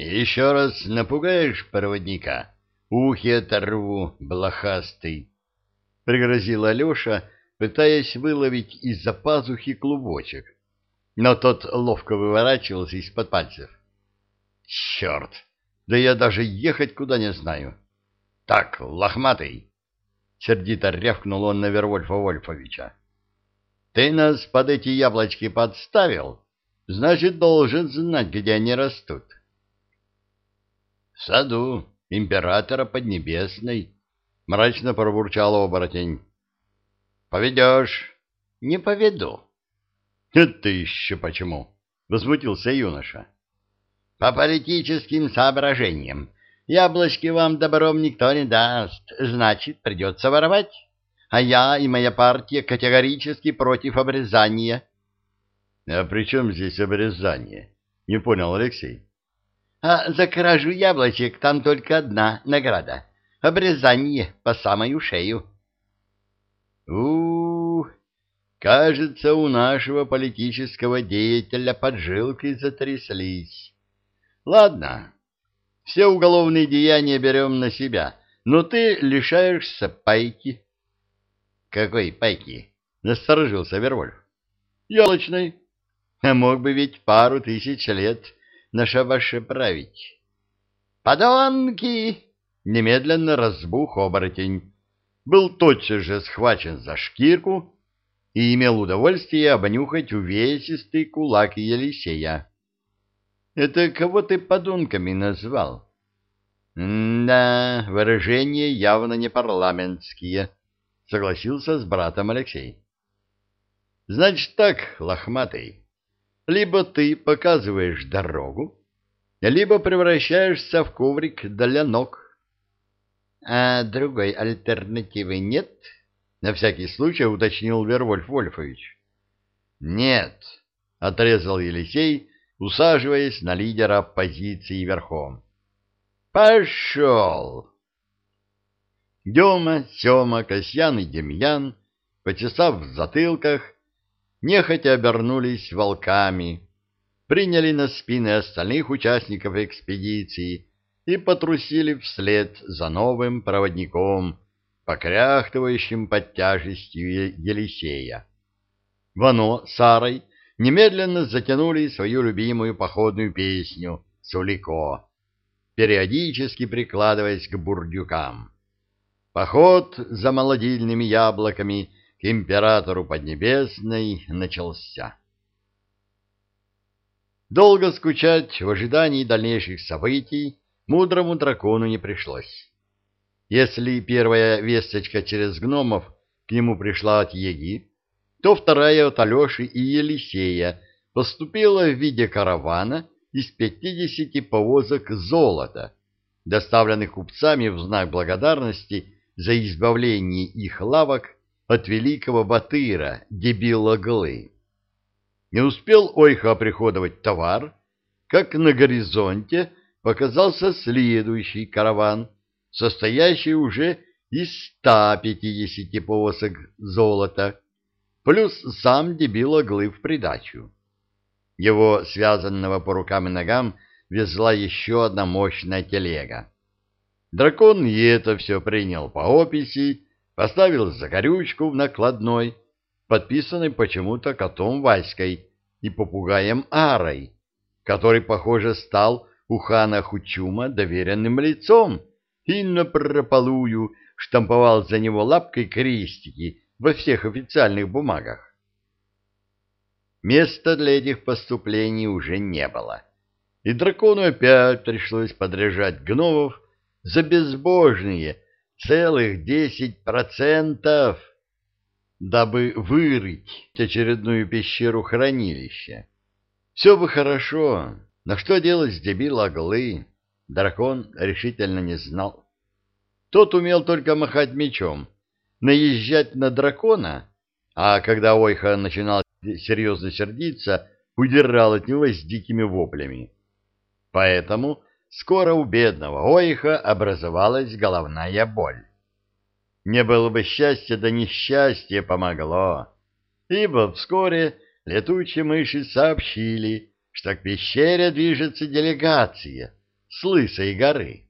Еще раз напугаешь проводника, ухи оторву, блохастый, — пригрозил Алеша, пытаясь выловить из-за пазухи клубочек. Но тот ловко выворачивался из-под пальцев. — Черт! Да я даже ехать куда не знаю. — Так, лохматый! — сердито рявкнул он на Вервольфа Вольфовича. — Ты нас под эти яблочки подставил? Значит, должен знать, где они растут. — саду императора Поднебесной, — мрачно пробурчал оборотень. — Поведешь? — Не поведу. — Это еще почему? — возмутился юноша. — По политическим соображениям. Яблочки вам добром никто не даст, значит, придется воровать. А я и моя партия категорически против обрезания. — А при чем здесь обрезание? — не понял Алексей. А за кражу яблочек там только одна награда — обрезание по самую шею. у, -у кажется, у нашего политического деятеля поджилки затряслись. Ладно, все уголовные деяния берем на себя, но ты лишаешься пайки. — Какой пайки? — насторожился Вервольф. — Ялочной. А мог бы ведь пару тысяч лет на шабаше править. «Подонки!» — немедленно разбух оборотень. Был тотчас же схвачен за шкирку и имел удовольствие обнюхать увесистый кулак Елисея. «Это кого ты подонками назвал?» «Да, выражения явно не парламентские», — согласился с братом Алексей. «Значит так, лохматый, либо ты показываешь дорогу, либо превращаешься в коврик для ног. А другой альтернативы нет? На всякий случай уточнил Вервольф Вольфович. Нет, отрезал Елисей, усаживаясь на лидера оппозиции верхом. Пошел! Дема, Сема, Касьян и Демьян, почесав в затылках, нехотя обернулись волками, приняли на спины остальных участников экспедиции и потрусили вслед за новым проводником, покряхтывающим под тяжестью Елисея. Вано с Сарой немедленно затянули свою любимую походную песню «Сулико», периодически прикладываясь к бурдюкам. Поход за молодильными яблоками к императору Поднебесной начался. Долго скучать в ожидании дальнейших событий мудрому дракону не пришлось. Если первая весточка через гномов к нему пришла от Еги, то вторая от Алеши и Елисея поступила в виде каравана из пятидесяти повозок золота, доставленных купцами в знак благодарности за избавление их лавок от великого батыра, дебила Глы. Не успел Ойха оприходовать товар, как на горизонте показался следующий караван, состоящий уже из 150 повозок золота, плюс сам дебил Глы в придачу. Его, связанного по рукам и ногам, везла еще одна мощная телега. Дракон и это все принял по описи поставил закорючку в накладной, подписанной почему-то котом Васькой и попугаем Арой, который, похоже, стал у хана Хучума доверенным лицом и напропалую штамповал за него лапкой крестики во всех официальных бумагах. Места для этих поступлений уже не было, и дракону опять пришлось подряжать гномов за безбожные, целых десять процентов, дабы вырыть очередную пещеру хранилища. Все бы хорошо, но что делать с дебил оглы, дракон решительно не знал. Тот умел только махать мечом, наезжать на дракона, а когда Ойха начинал серьезно сердиться, удирал от него с дикими воплями. Поэтому скоро у бедного Ойха образовалась головная боль. Не было бы счастья, да несчастье помогло, ибо вскоре летучие мыши сообщили, что к пещере движется делегация с Лысой горы.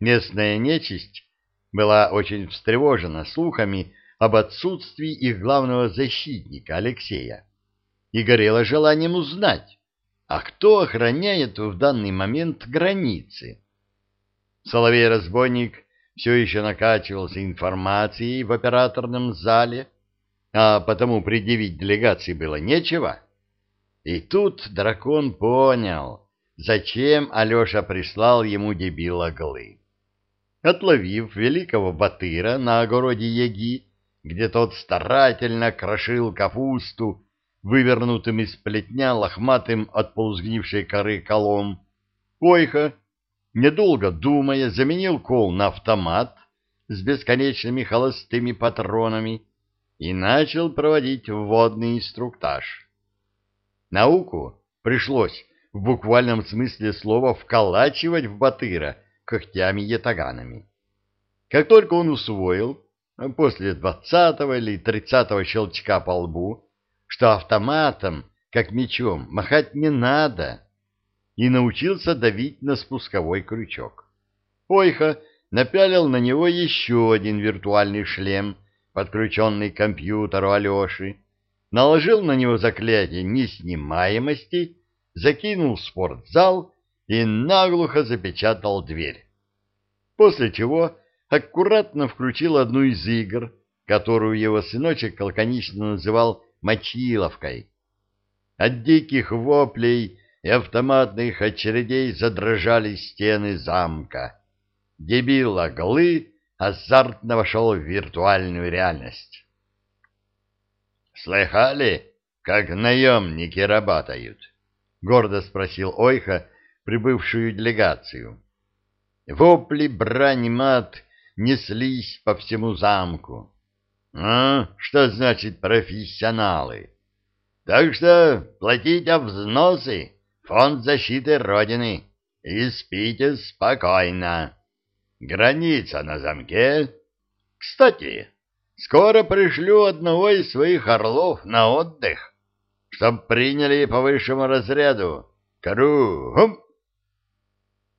Местная нечисть была очень встревожена слухами об отсутствии их главного защитника Алексея и горела желанием узнать, а кто охраняет в данный момент границы. Соловей-разбойник все еще накачивался информацией в операторном зале, а потому предъявить делегации было нечего. И тут дракон понял, зачем Алеша прислал ему дебила Глы. Отловив великого батыра на огороде Яги, где тот старательно крошил капусту, вывернутым из плетня лохматым от полузгнившей коры колом, Ойха недолго думая, заменил кол на автомат с бесконечными холостыми патронами и начал проводить вводный инструктаж. Науку пришлось в буквальном смысле слова вколачивать в Батыра когтями-ятаганами. Как только он усвоил, после двадцатого или тридцатого щелчка по лбу, что автоматом, как мечом, махать не надо, и научился давить на спусковой крючок. Ойха напялил на него еще один виртуальный шлем, подключенный к компьютеру Алеши, наложил на него заклятие неснимаемости, закинул в спортзал и наглухо запечатал дверь. После чего аккуратно включил одну из игр, которую его сыночек лаконично называл «мочиловкой». От диких воплей и автоматных очередей задрожали стены замка. Дебил оглы азартно вошел в виртуальную реальность. «Слыхали, как наемники работают?» — гордо спросил Ойха прибывшую делегацию. Вопли, брань, мат неслись по всему замку. «А, что значит профессионалы? Так что платите взносы Фонд защиты Родины. И спите спокойно. Граница на замке. Кстати, скоро пришлю одного из своих орлов на отдых, чтоб приняли по высшему разряду. Кругом.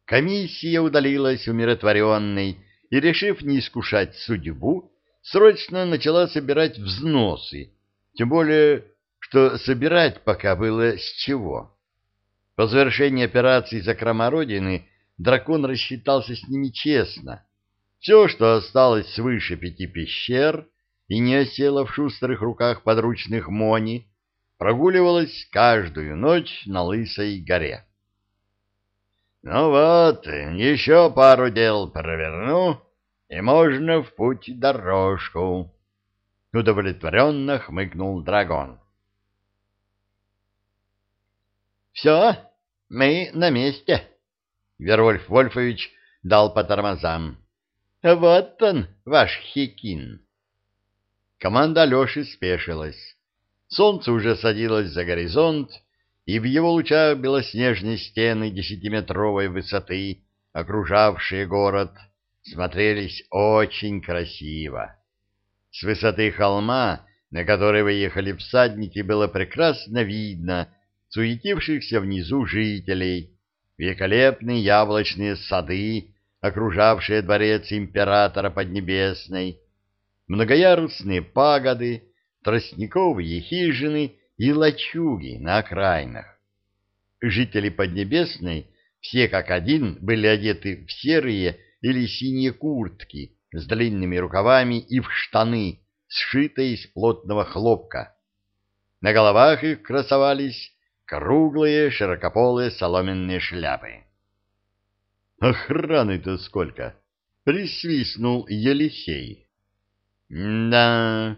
Комиссия удалилась умиротворенной и, решив не искушать судьбу, срочно начала собирать взносы, тем более, что собирать пока было с чего. По завершении операции «Закрома Родины» дракон рассчитался с ними честно. Все, что осталось свыше пяти пещер и не осело в шустрых руках подручных Мони, прогуливалось каждую ночь на Лысой горе. «Ну вот, еще пару дел проверну, и можно в путь дорожку», — удовлетворенно хмыкнул дракон. Все, мы на месте. Вервольф Вольфович дал по тормозам. Вот он, ваш хикин. Команда Алеши спешилась. Солнце уже садилось за горизонт, и в его лучах белоснежные стены десятиметровой высоты, окружавшие город, смотрелись очень красиво. С высоты холма, на который выехали всадники, было прекрасно видно, суетившихся внизу жителей, великолепные яблочные сады, окружавшие дворец императора Поднебесной, многоярусные пагоды, тростниковые хижины и лачуги на окраинах. Жители Поднебесной все как один были одеты в серые или синие куртки с длинными рукавами и в штаны, сшитые из плотного хлопка. На головах их красовались круглые широкополые соломенные шляпы. «Охраны-то сколько!» — присвистнул Елисей. «Да,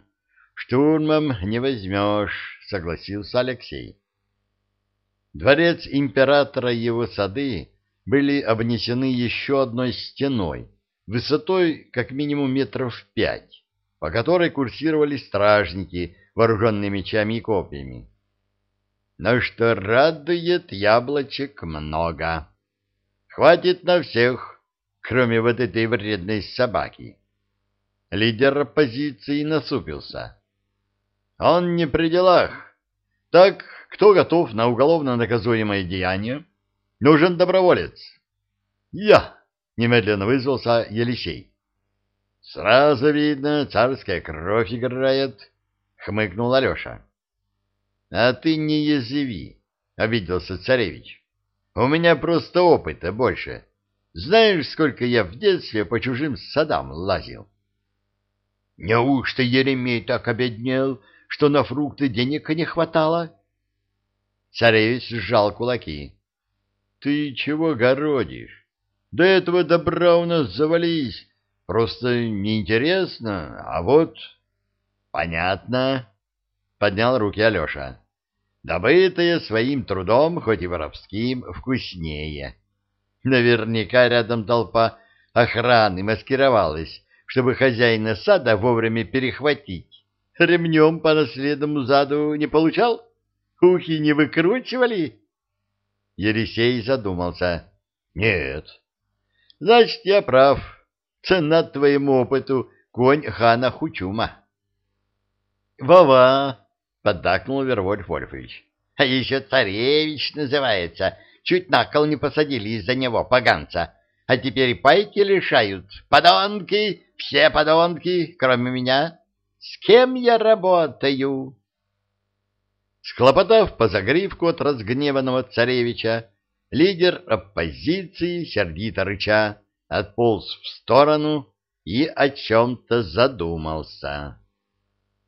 штурмом не возьмешь», — согласился Алексей. Дворец императора и его сады были обнесены еще одной стеной, высотой как минимум метров пять, по которой курсировали стражники, вооруженные мечами и копьями но что радует яблочек много. Хватит на всех, кроме вот этой вредной собаки. Лидер оппозиции насупился. Он не при делах. Так кто готов на уголовно наказуемое деяние? Нужен доброволец. Я, немедленно вызвался Елисей. Сразу видно, царская кровь играет, хмыкнул Алеша. А ты не языви, обиделся царевич. У меня просто опыта больше. Знаешь, сколько я в детстве по чужим садам лазил? Неужто Еремей так обеднел, что на фрукты денег не хватало? Царевич сжал кулаки. Ты чего городишь? До этого добра у нас завались. Просто неинтересно, а вот... Понятно, поднял руки Алеша. Добытое своим трудом, хоть и воровским, вкуснее. Наверняка рядом толпа охраны маскировалась, чтобы хозяина сада вовремя перехватить. Ремнем по наследному заду не получал? Ухи не выкручивали? Елисей задумался. Нет. Значит, я прав. Цена твоему опыту конь хана Хучума. Вова, поддакнул Вервольф Вольфович. А еще царевич называется. Чуть на кол не посадили из-за него, поганца. А теперь пайки лишают. Подонки, все подонки, кроме меня. С кем я работаю? Схлопотав по загривку от разгневанного царевича, лидер оппозиции, сердито рыча, отполз в сторону и о чем-то задумался.